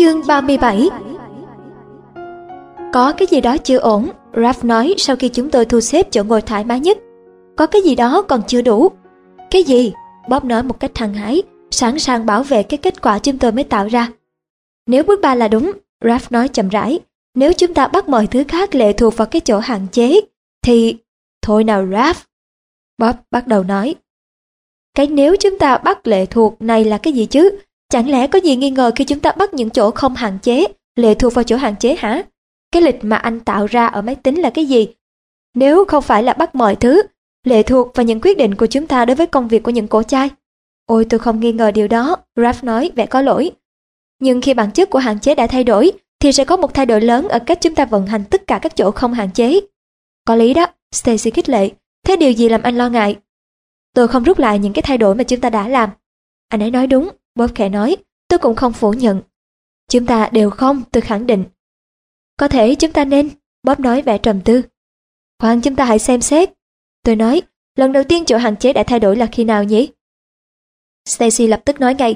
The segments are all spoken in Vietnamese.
Chương 37 Có cái gì đó chưa ổn, Ralph nói sau khi chúng tôi thu xếp chỗ ngồi thoải mái nhất. Có cái gì đó còn chưa đủ. Cái gì? Bob nói một cách thăng hái, sẵn sàng bảo vệ cái kết quả chúng tôi mới tạo ra. Nếu bước ba là đúng, Ralph nói chậm rãi, nếu chúng ta bắt mọi thứ khác lệ thuộc vào cái chỗ hạn chế, thì... Thôi nào Ralph. Bob bắt đầu nói. Cái nếu chúng ta bắt lệ thuộc này là cái gì chứ? Chẳng lẽ có gì nghi ngờ khi chúng ta bắt những chỗ không hạn chế, lệ thuộc vào chỗ hạn chế hả? Cái lịch mà anh tạo ra ở máy tính là cái gì? Nếu không phải là bắt mọi thứ, lệ thuộc vào những quyết định của chúng ta đối với công việc của những cổ chai. Ôi tôi không nghi ngờ điều đó, Ralph nói vẻ có lỗi. Nhưng khi bản chất của hạn chế đã thay đổi, thì sẽ có một thay đổi lớn ở cách chúng ta vận hành tất cả các chỗ không hạn chế. Có lý đó, Stacy khích lệ. Thế điều gì làm anh lo ngại? Tôi không rút lại những cái thay đổi mà chúng ta đã làm. Anh ấy nói đúng, Bob khẽ nói, tôi cũng không phủ nhận. Chúng ta đều không, tôi khẳng định. Có thể chúng ta nên, Bob nói vẻ trầm tư. Khoan chúng ta hãy xem xét. Tôi nói, lần đầu tiên chỗ hạn chế đã thay đổi là khi nào nhỉ? Stacy lập tức nói ngay,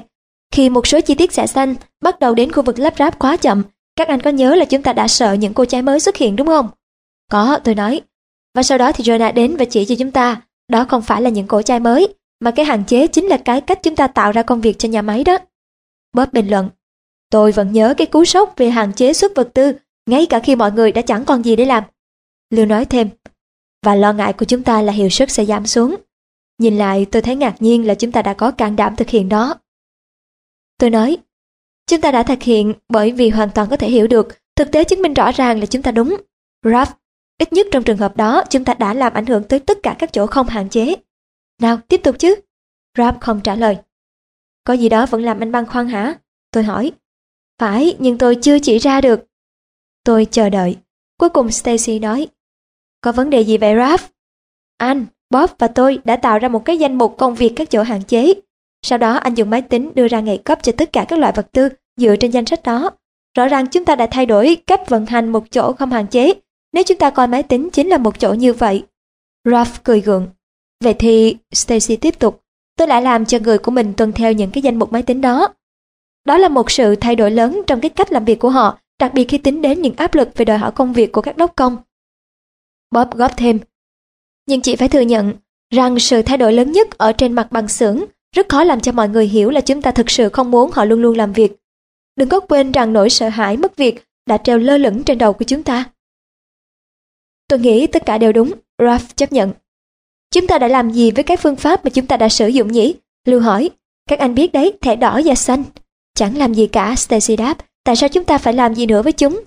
khi một số chi tiết xẻ xanh bắt đầu đến khu vực lắp ráp quá chậm, các anh có nhớ là chúng ta đã sợ những cô trái mới xuất hiện đúng không? Có, tôi nói. Và sau đó thì Jonah đến và chỉ cho chúng ta, đó không phải là những cổ chai mới, mà cái hạn chế chính là cái cách chúng ta tạo ra công việc cho nhà máy đó. Bob bình luận, tôi vẫn nhớ cái cú sốc về hạn chế xuất vật tư, ngay cả khi mọi người đã chẳng còn gì để làm. Lưu nói thêm, và lo ngại của chúng ta là hiệu suất sẽ giảm xuống. Nhìn lại tôi thấy ngạc nhiên là chúng ta đã có can đảm thực hiện đó. Tôi nói, chúng ta đã thực hiện bởi vì hoàn toàn có thể hiểu được, thực tế chứng minh rõ ràng là chúng ta đúng. Ralph, ít nhất trong trường hợp đó chúng ta đã làm ảnh hưởng tới tất cả các chỗ không hạn chế. Nào, tiếp tục chứ. Ralph không trả lời. Có gì đó vẫn làm anh băn khoăn hả? Tôi hỏi. Phải, nhưng tôi chưa chỉ ra được. Tôi chờ đợi. Cuối cùng Stacy nói. Có vấn đề gì vậy Ralph? Anh, Bob và tôi đã tạo ra một cái danh mục công việc các chỗ hạn chế. Sau đó anh dùng máy tính đưa ra ngày cấp cho tất cả các loại vật tư dựa trên danh sách đó. Rõ ràng chúng ta đã thay đổi cách vận hành một chỗ không hạn chế nếu chúng ta coi máy tính chính là một chỗ như vậy. Ralph cười gượng. Vậy thì, Stacy tiếp tục, tôi lại làm cho người của mình tuân theo những cái danh mục máy tính đó. Đó là một sự thay đổi lớn trong cái cách làm việc của họ, đặc biệt khi tính đến những áp lực về đòi hỏi công việc của các đốc công. Bob góp thêm. Nhưng chị phải thừa nhận rằng sự thay đổi lớn nhất ở trên mặt bằng xưởng rất khó làm cho mọi người hiểu là chúng ta thực sự không muốn họ luôn luôn làm việc. Đừng có quên rằng nỗi sợ hãi mất việc đã treo lơ lửng trên đầu của chúng ta. Tôi nghĩ tất cả đều đúng, Ralph chấp nhận. Chúng ta đã làm gì với cái phương pháp mà chúng ta đã sử dụng nhỉ? Lưu hỏi. Các anh biết đấy, thẻ đỏ và xanh. Chẳng làm gì cả, Stacy đáp. Tại sao chúng ta phải làm gì nữa với chúng?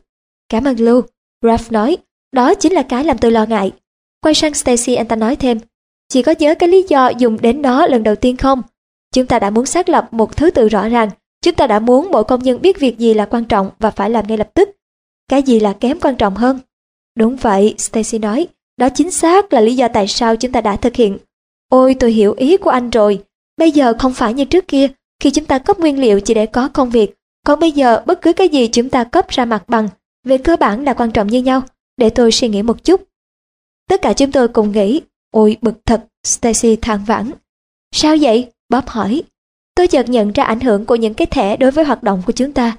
Cảm ơn Lưu. Ralph nói. Đó chính là cái làm tôi lo ngại. Quay sang Stacy anh ta nói thêm. Chị có nhớ cái lý do dùng đến đó lần đầu tiên không? Chúng ta đã muốn xác lập một thứ tự rõ ràng. Chúng ta đã muốn mỗi công nhân biết việc gì là quan trọng và phải làm ngay lập tức. Cái gì là kém quan trọng hơn? Đúng vậy, Stacy nói. Đó chính xác là lý do tại sao chúng ta đã thực hiện. Ôi tôi hiểu ý của anh rồi. Bây giờ không phải như trước kia, khi chúng ta cấp nguyên liệu chỉ để có công việc. Còn bây giờ bất cứ cái gì chúng ta cấp ra mặt bằng, về cơ bản là quan trọng như nhau. Để tôi suy nghĩ một chút. Tất cả chúng tôi cùng nghĩ, ôi bực thật, Stacy than vãn. Sao vậy? Bob hỏi. Tôi chợt nhận ra ảnh hưởng của những cái thẻ đối với hoạt động của chúng ta.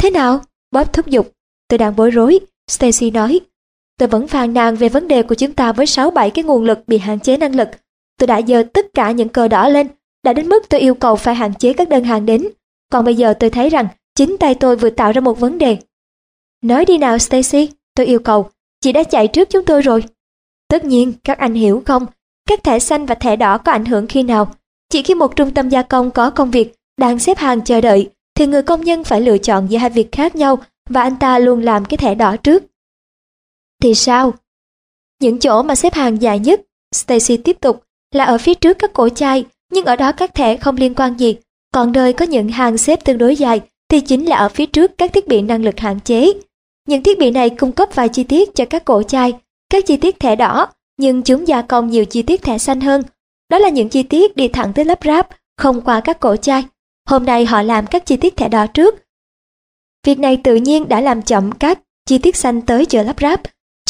Thế nào? Bob thúc giục. Tôi đang bối rối. Stacy nói. Tôi vẫn phàn nàn về vấn đề của chúng ta với 6-7 cái nguồn lực bị hạn chế năng lực. Tôi đã dơ tất cả những cờ đỏ lên, đã đến mức tôi yêu cầu phải hạn chế các đơn hàng đến. Còn bây giờ tôi thấy rằng chính tay tôi vừa tạo ra một vấn đề. Nói đi nào Stacy, tôi yêu cầu, chị đã chạy trước chúng tôi rồi. Tất nhiên, các anh hiểu không, các thẻ xanh và thẻ đỏ có ảnh hưởng khi nào. Chỉ khi một trung tâm gia công có công việc đang xếp hàng chờ đợi, thì người công nhân phải lựa chọn giữa hai việc khác nhau và anh ta luôn làm cái thẻ đỏ trước. Thì sao? Những chỗ mà xếp hàng dài nhất, Stacy tiếp tục, là ở phía trước các cổ chai, nhưng ở đó các thẻ không liên quan gì. Còn nơi có những hàng xếp tương đối dài thì chính là ở phía trước các thiết bị năng lực hạn chế. Những thiết bị này cung cấp vài chi tiết cho các cổ chai, các chi tiết thẻ đỏ, nhưng chúng gia công nhiều chi tiết thẻ xanh hơn. Đó là những chi tiết đi thẳng tới lắp ráp, không qua các cổ chai. Hôm nay họ làm các chi tiết thẻ đỏ trước. Việc này tự nhiên đã làm chậm các chi tiết xanh tới chờ lắp ráp,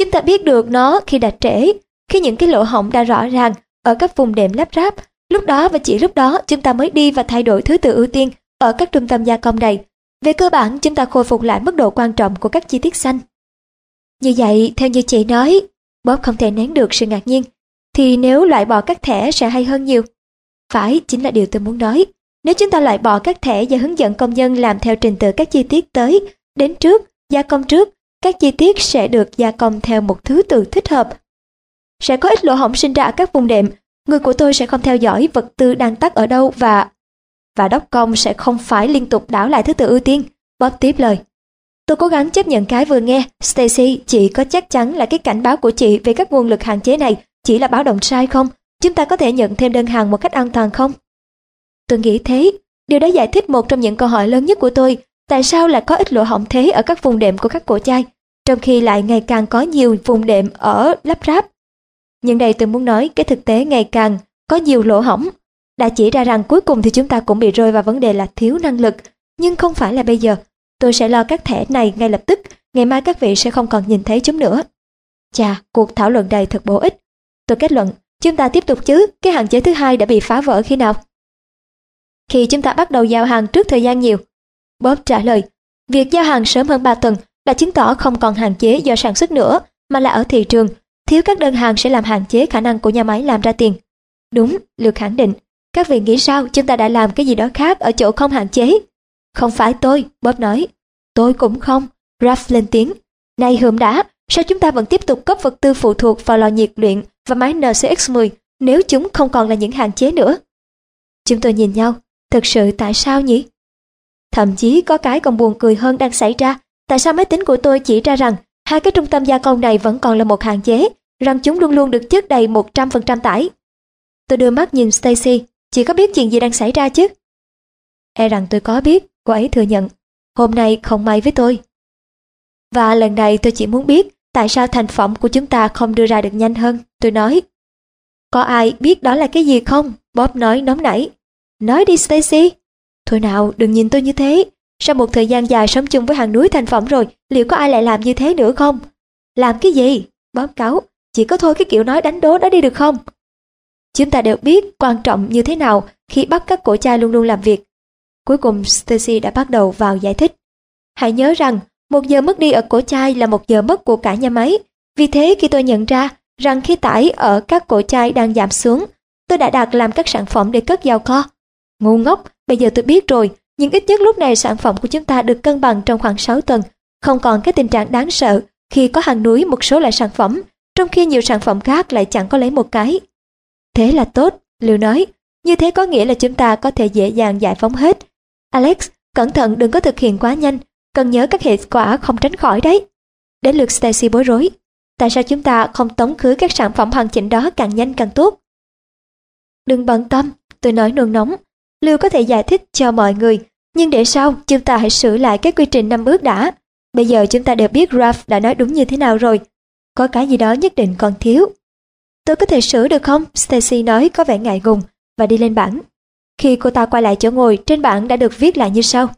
Chúng ta biết được nó khi đã trễ, khi những cái lỗ hổng đã rõ ràng ở các vùng đệm lắp ráp. Lúc đó và chỉ lúc đó chúng ta mới đi và thay đổi thứ tự ưu tiên ở các trung tâm gia công này. Về cơ bản, chúng ta khôi phục lại mức độ quan trọng của các chi tiết xanh. Như vậy, theo như chị nói, Bob không thể nén được sự ngạc nhiên, thì nếu loại bỏ các thẻ sẽ hay hơn nhiều. Phải, chính là điều tôi muốn nói. Nếu chúng ta loại bỏ các thẻ và hướng dẫn công nhân làm theo trình tự các chi tiết tới, đến trước, gia công trước, các chi tiết sẽ được gia công theo một thứ tự thích hợp. Sẽ có ít lỗ hổng sinh ra ở các vùng đệm, người của tôi sẽ không theo dõi vật tư đang tắt ở đâu và... Và đốc công sẽ không phải liên tục đảo lại thứ tự ưu tiên. Bob tiếp lời. Tôi cố gắng chấp nhận cái vừa nghe. Stacy, chị có chắc chắn là cái cảnh báo của chị về các nguồn lực hạn chế này chỉ là báo động sai không? Chúng ta có thể nhận thêm đơn hàng một cách an toàn không? Tôi nghĩ thế. Điều đó giải thích một trong những câu hỏi lớn nhất của tôi. Tại sao lại có ít lỗ hổng thế ở các vùng đệm của các cổ chai, trong khi lại ngày càng có nhiều vùng đệm ở lắp ráp? Nhưng đây tôi muốn nói cái thực tế ngày càng có nhiều lỗ hổng. Đã chỉ ra rằng cuối cùng thì chúng ta cũng bị rơi vào vấn đề là thiếu năng lực, nhưng không phải là bây giờ. Tôi sẽ lo các thẻ này ngay lập tức, ngày mai các vị sẽ không còn nhìn thấy chúng nữa. Chà, cuộc thảo luận này thật bổ ích. Tôi kết luận, chúng ta tiếp tục chứ, cái hạn chế thứ hai đã bị phá vỡ khi nào? Khi chúng ta bắt đầu giao hàng trước thời gian nhiều. Bob trả lời, việc giao hàng sớm hơn 3 tuần là chứng tỏ không còn hạn chế do sản xuất nữa, mà là ở thị trường. Thiếu các đơn hàng sẽ làm hạn chế khả năng của nhà máy làm ra tiền. Đúng, Lược khẳng định. Các vị nghĩ sao chúng ta đã làm cái gì đó khác ở chỗ không hạn chế? Không phải tôi, Bob nói. Tôi cũng không, Ralph lên tiếng. Này hưởng đã, sao chúng ta vẫn tiếp tục cấp vật tư phụ thuộc vào lò nhiệt luyện và máy NCX-10 nếu chúng không còn là những hạn chế nữa? Chúng tôi nhìn nhau, thật sự tại sao nhỉ? Thậm chí có cái còn buồn cười hơn đang xảy ra. Tại sao máy tính của tôi chỉ ra rằng hai cái trung tâm gia công này vẫn còn là một hạn chế, rằng chúng luôn luôn được chất đầy 100% tải. Tôi đưa mắt nhìn Stacy, chị có biết chuyện gì đang xảy ra chứ? E rằng tôi có biết, cô ấy thừa nhận. Hôm nay không may với tôi. Và lần này tôi chỉ muốn biết tại sao thành phẩm của chúng ta không đưa ra được nhanh hơn, tôi nói. Có ai biết đó là cái gì không? Bob nói nóng nảy. Nói đi Stacy. Thôi nào, đừng nhìn tôi như thế. Sau một thời gian dài sống chung với hàng núi thành phẩm rồi, liệu có ai lại làm như thế nữa không? Làm cái gì? Báo cáo. Chỉ có thôi cái kiểu nói đánh đố đó đi được không? Chúng ta đều biết quan trọng như thế nào khi bắt các cổ chai luôn luôn làm việc. Cuối cùng Stacy đã bắt đầu vào giải thích. Hãy nhớ rằng, một giờ mất đi ở cổ chai là một giờ mất của cả nhà máy. Vì thế khi tôi nhận ra rằng khi tải ở các cổ chai đang giảm xuống, tôi đã đặt làm các sản phẩm để cất vào kho. Ngu ngốc, bây giờ tôi biết rồi, nhưng ít nhất lúc này sản phẩm của chúng ta được cân bằng trong khoảng 6 tuần, không còn cái tình trạng đáng sợ khi có hàng núi một số loại sản phẩm, trong khi nhiều sản phẩm khác lại chẳng có lấy một cái. Thế là tốt, Lưu nói, như thế có nghĩa là chúng ta có thể dễ dàng giải phóng hết. Alex, cẩn thận đừng có thực hiện quá nhanh, cần nhớ các hệ quả không tránh khỏi đấy. Đến lượt Stacy bối rối, tại sao chúng ta không tống khứ các sản phẩm hoàn chỉnh đó càng nhanh càng tốt? Đừng bận tâm, tôi nói nôn nóng, Lưu có thể giải thích cho mọi người, nhưng để sau chúng ta hãy sửa lại cái quy trình năm bước đã. Bây giờ chúng ta đều biết Ralph đã nói đúng như thế nào rồi. Có cái gì đó nhất định còn thiếu. Tôi có thể sửa được không? Stacy nói có vẻ ngại ngùng và đi lên bảng. Khi cô ta quay lại chỗ ngồi, trên bảng đã được viết lại như sau.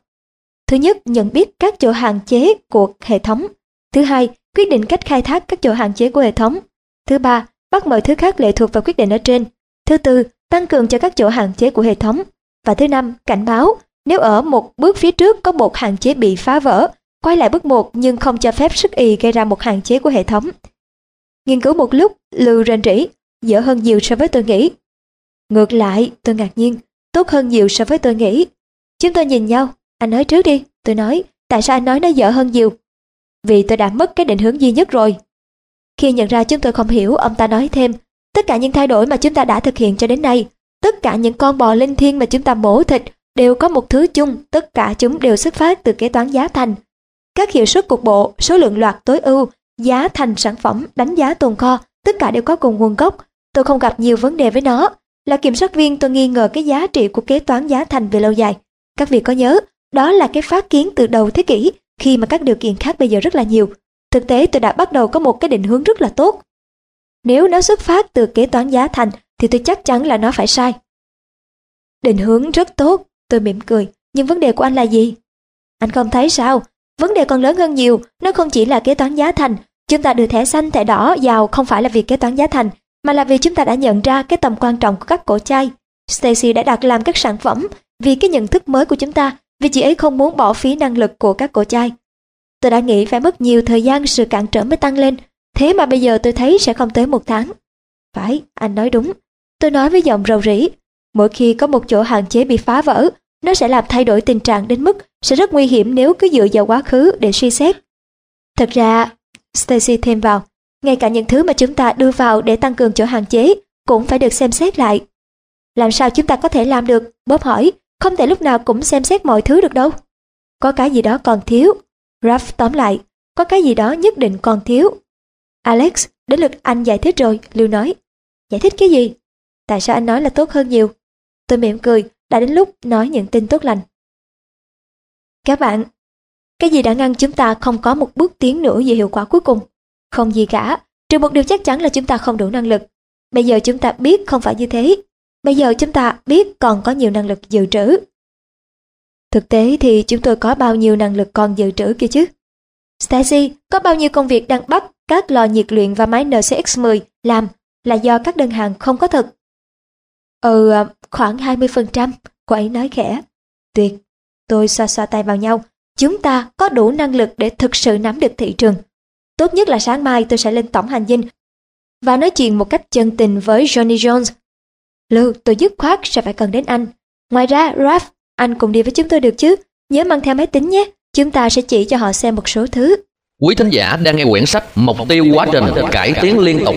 Thứ nhất, nhận biết các chỗ hạn chế của hệ thống. Thứ hai, quyết định cách khai thác các chỗ hạn chế của hệ thống. Thứ ba, bắt mọi thứ khác lệ thuộc vào quyết định ở trên. Thứ tư, tăng cường cho các chỗ hạn chế của hệ thống. Và thứ năm, cảnh báo, nếu ở một bước phía trước có một hạn chế bị phá vỡ, quay lại bước một nhưng không cho phép sức y gây ra một hạn chế của hệ thống. Nghiên cứu một lúc, Lưu rên rỉ, dở hơn nhiều so với tôi nghĩ. Ngược lại, tôi ngạc nhiên, tốt hơn nhiều so với tôi nghĩ. Chúng tôi nhìn nhau, anh nói trước đi, tôi nói, tại sao anh nói nó dở hơn nhiều? Vì tôi đã mất cái định hướng duy nhất rồi. Khi nhận ra chúng tôi không hiểu, ông ta nói thêm, tất cả những thay đổi mà chúng ta đã thực hiện cho đến nay, tất cả những con bò linh thiêng mà chúng ta mổ thịt đều có một thứ chung, tất cả chúng đều xuất phát từ kế toán giá thành. Các hiệu suất cục bộ, số lượng loạt tối ưu, giá thành sản phẩm, đánh giá tồn kho, tất cả đều có cùng nguồn gốc. Tôi không gặp nhiều vấn đề với nó. Là kiểm soát viên tôi nghi ngờ cái giá trị của kế toán giá thành về lâu dài. Các vị có nhớ, đó là cái phát kiến từ đầu thế kỷ, khi mà các điều kiện khác bây giờ rất là nhiều. Thực tế tôi đã bắt đầu có một cái định hướng rất là tốt. Nếu nó xuất phát từ kế toán giá thành thì tôi chắc chắn là nó phải sai. Định hướng rất tốt, tôi mỉm cười, nhưng vấn đề của anh là gì? Anh không thấy sao? Vấn đề còn lớn hơn nhiều, nó không chỉ là kế toán giá thành. Chúng ta đưa thẻ xanh, thẻ đỏ vào không phải là vì kế toán giá thành, mà là vì chúng ta đã nhận ra cái tầm quan trọng của các cổ chai. Stacy đã đặt làm các sản phẩm vì cái nhận thức mới của chúng ta vì chị ấy không muốn bỏ phí năng lực của các cổ chai Tôi đã nghĩ phải mất nhiều thời gian sự cản trở mới tăng lên, thế mà bây giờ tôi thấy sẽ không tới một tháng. Phải, anh nói đúng. Tôi nói với giọng rầu rĩ. Mỗi khi có một chỗ hạn chế bị phá vỡ, nó sẽ làm thay đổi tình trạng đến mức sẽ rất nguy hiểm nếu cứ dựa vào quá khứ để suy xét. Thật ra, Stacy thêm vào, ngay cả những thứ mà chúng ta đưa vào để tăng cường chỗ hạn chế cũng phải được xem xét lại. Làm sao chúng ta có thể làm được? Bob hỏi, không thể lúc nào cũng xem xét mọi thứ được đâu. Có cái gì đó còn thiếu. Ralph tóm lại, có cái gì đó nhất định còn thiếu. Alex, đến lượt anh giải thích rồi, Lưu nói. Giải thích cái gì? Tại sao anh nói là tốt hơn nhiều? Tôi mỉm cười, đã đến lúc nói những tin tốt lành. Các bạn, cái gì đã ngăn chúng ta không có một bước tiến nữa về hiệu quả cuối cùng? Không gì cả, trừ một điều chắc chắn là chúng ta không đủ năng lực. Bây giờ chúng ta biết không phải như thế. Bây giờ chúng ta biết còn có nhiều năng lực dự trữ. Thực tế thì chúng tôi có bao nhiêu năng lực còn dự trữ kia chứ? Stacy, có bao nhiêu công việc đang bắt các lò nhiệt luyện và máy NCX-10 làm là do các đơn hàng không có thật? Ừ, à, khoảng 20%, cô ấy nói khẽ. Tuyệt, tôi xoa xoa tay vào nhau. Chúng ta có đủ năng lực để thực sự nắm được thị trường. Tốt nhất là sáng mai tôi sẽ lên tổng hành dinh và nói chuyện một cách chân tình với Johnny Jones. Lưu, tôi dứt khoát sẽ phải cần đến anh. Ngoài ra, Ralph, anh cùng đi với chúng tôi được chứ? Nhớ mang theo máy tính nhé. Chúng ta sẽ chỉ cho họ xem một số thứ. Quý thính giả đang nghe quyển sách Mục tiêu quá trình cải tiến liên tục.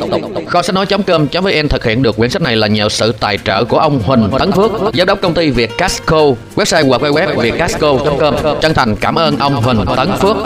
Kho sách nói.com.vn thực hiện được quyển sách này là nhờ sự tài trợ của ông Huỳnh Tấn Phước, giám đốc công ty Việt Casco, website www vietcasco.com. Chân thành cảm ơn ông Huỳnh Tấn Phước.